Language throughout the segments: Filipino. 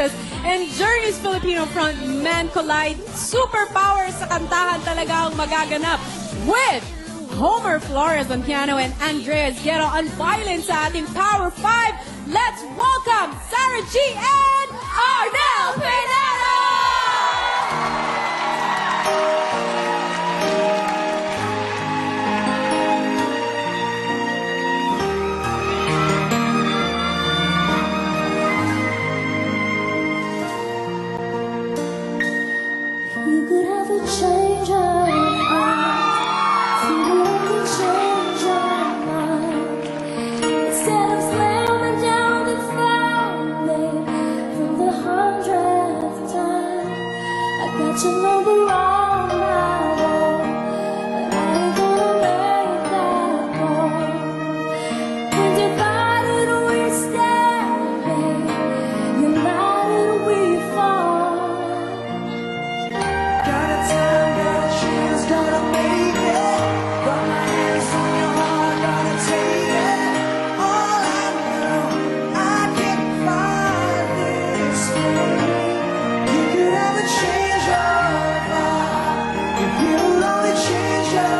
Princess and Journey's Filipino front Man Collide. Superpower sa kantahan talaga ang magaganap with Homer Flores on piano and Andreas Guerra on violin sa ating Power 5. Let's welcome Sarah G and Arnel Perez! to know the wrong. show.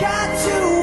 got to